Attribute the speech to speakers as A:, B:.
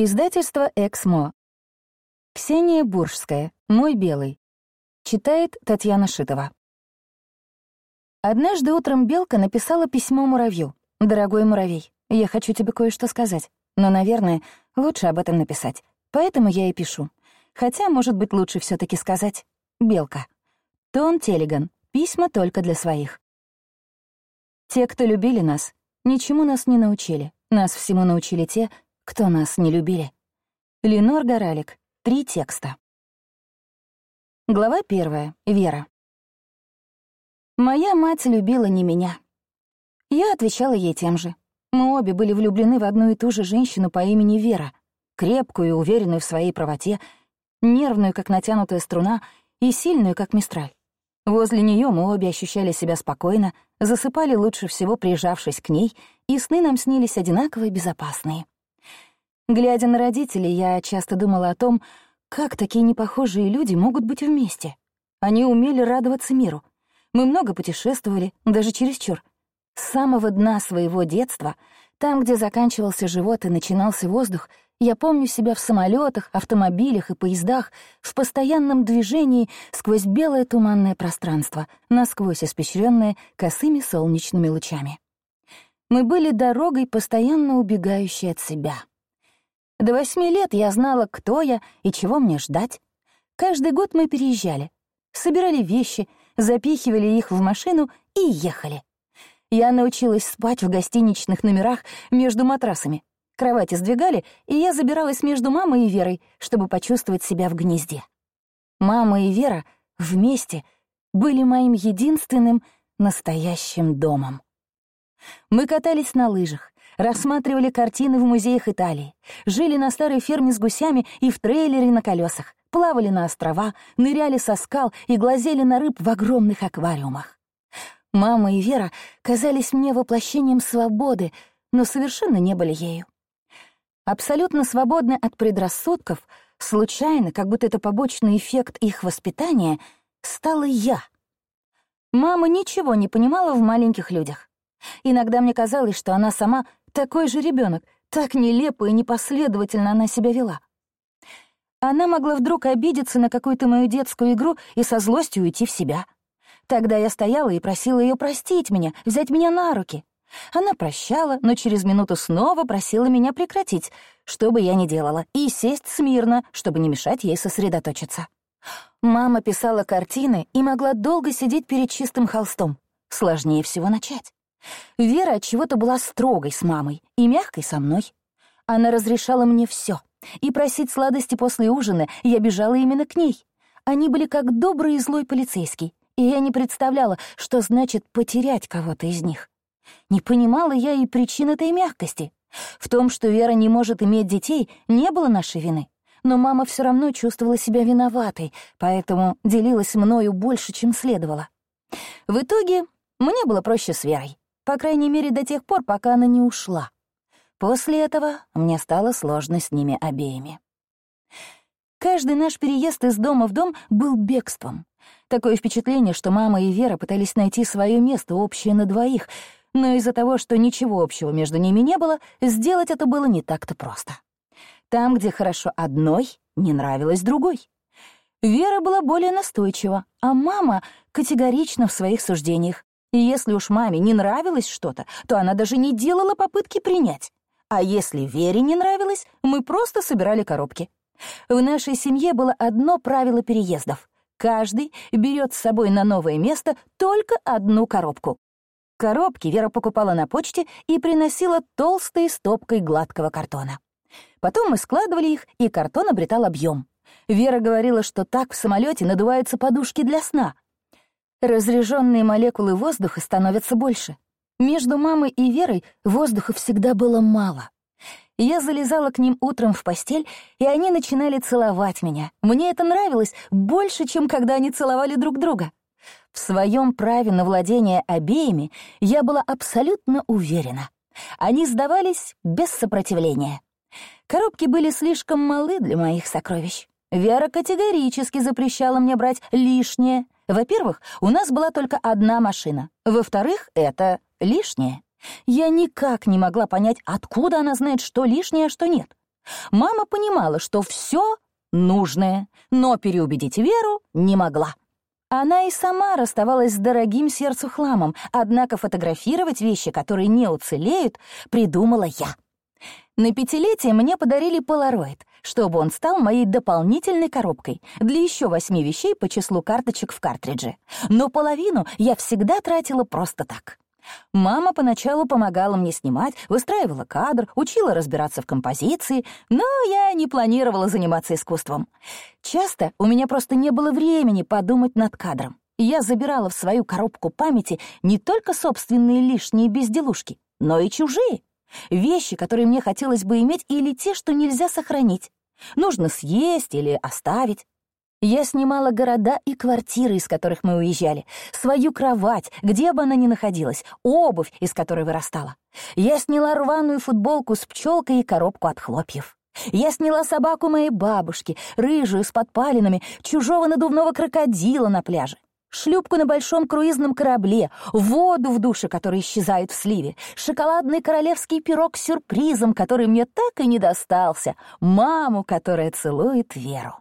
A: Издательство «Эксмо». Ксения Буржская. «Мой белый». Читает Татьяна Шитова. Однажды утром Белка написала письмо муравью. «Дорогой муравей, я хочу тебе кое-что сказать, но, наверное, лучше об этом написать. Поэтому я и пишу. Хотя, может быть, лучше все таки сказать «Белка». Тон Телеган. Письма только для своих. Те, кто любили нас, ничему нас не научили. Нас всему научили те, кто нас не любили. Ленор Горалик. Три текста. Глава первая. Вера. Моя мать любила не меня. Я отвечала ей тем же. Мы обе были влюблены в одну и ту же женщину по имени Вера, крепкую и уверенную в своей правоте, нервную, как натянутая струна, и сильную, как мистраль. Возле нее мы обе ощущали себя спокойно, засыпали лучше всего, прижавшись к ней, и сны нам снились одинаково безопасные. Глядя на родителей, я часто думала о том, как такие непохожие люди могут быть вместе. Они умели радоваться миру. Мы много путешествовали, даже чересчур. С самого дна своего детства, там, где заканчивался живот и начинался воздух, я помню себя в самолетах, автомобилях и поездах, в постоянном движении сквозь белое туманное пространство, насквозь испещренное косыми солнечными лучами. Мы были дорогой, постоянно убегающей от себя — до восьми лет я знала, кто я и чего мне ждать. Каждый год мы переезжали, собирали вещи, запихивали их в машину и ехали. Я научилась спать в гостиничных номерах между матрасами. Кровати сдвигали, и я забиралась между мамой и Верой, чтобы почувствовать себя в гнезде. Мама и Вера вместе были моим единственным настоящим домом. Мы катались на лыжах, рассматривали картины в музеях Италии, жили на старой ферме с гусями и в трейлере на колесах, плавали на острова, ныряли со скал и глазели на рыб в огромных аквариумах. Мама и Вера казались мне воплощением свободы, но совершенно не были ею. Абсолютно свободны от предрассудков, случайно, как будто это побочный эффект их воспитания, стала я. Мама ничего не понимала в маленьких людях. Иногда мне казалось, что она сама такой же ребенок, так нелепо и непоследовательно она себя вела. Она могла вдруг обидеться на какую-то мою детскую игру и со злостью уйти в себя. Тогда я стояла и просила ее простить меня, взять меня на руки. Она прощала, но через минуту снова просила меня прекратить, что бы я ни делала, и сесть смирно, чтобы не мешать ей сосредоточиться. Мама писала картины и могла долго сидеть перед чистым холстом. Сложнее всего начать. Вера от чего-то была строгой с мамой и мягкой со мной. Она разрешала мне все, и просить сладости после ужина я бежала именно к ней. Они были как добрый и злой полицейский, и я не представляла, что значит потерять кого-то из них. Не понимала я и причин этой мягкости. В том, что Вера не может иметь детей, не было нашей вины. Но мама все равно чувствовала себя виноватой, поэтому делилась мною больше, чем следовало. В итоге мне было проще с Верой. По крайней мере, до тех пор, пока она не ушла. После этого мне стало сложно с ними обеими. Каждый наш переезд из дома в дом был бегством. Такое впечатление, что мама и Вера пытались найти свое место, общее на двоих, но из-за того, что ничего общего между ними не было, сделать это было не так-то просто. Там, где хорошо одной, не нравилось другой. Вера была более настойчива, а мама категорична в своих суждениях. И если уж маме не нравилось что-то, то она даже не делала попытки принять. А если Вере не нравилось, мы просто собирали коробки. В нашей семье было одно правило переездов. Каждый берет с собой на новое место только одну коробку. Коробки Вера покупала на почте и приносила толстой стопкой гладкого картона. Потом мы складывали их, и картон обретал объем. Вера говорила, что так в самолете надуваются подушки для сна — Разряженные молекулы воздуха становятся больше. Между мамой и Верой воздуха всегда было мало. Я залезала к ним утром в постель, и они начинали целовать меня. Мне это нравилось больше, чем когда они целовали друг друга. В своем праве на владение обеими я была абсолютно уверена. Они сдавались без сопротивления. Коробки были слишком малы для моих сокровищ. Вера категорически запрещала мне брать лишнее — во-первых, у нас была только одна машина. Во-вторых, это лишнее. Я никак не могла понять, откуда она знает, что лишнее, а что нет. Мама понимала, что все нужное, но переубедить Веру не могла. Она и сама расставалась с дорогим сердцу хламом, однако фотографировать вещи, которые не уцелеют, придумала я. На пятилетие мне подарили полароид, чтобы он стал моей дополнительной коробкой для еще восьми вещей по числу карточек в картридже. Но половину я всегда тратила просто так. Мама поначалу помогала мне снимать, выстраивала кадр, учила разбираться в композиции, но я не планировала заниматься искусством. Часто у меня просто не было времени подумать над кадром. Я забирала в свою коробку памяти не только собственные лишние безделушки, но и чужие. Вещи, которые мне хотелось бы иметь, или те, что нельзя сохранить. Нужно съесть или оставить. Я снимала города и квартиры, из которых мы уезжали, свою кровать, где бы она ни находилась, обувь, из которой вырастала. Я сняла рваную футболку с пчелкой и коробку от хлопьев. Я сняла собаку моей бабушки, рыжую с подпалинами, чужого надувного крокодила на пляже, шлюпку на большом круизном корабле, воду в душе, которая исчезает в сливе, шоколадный королевский пирог с сюрпризом, который мне так и не достался, маму, которая целует Веру.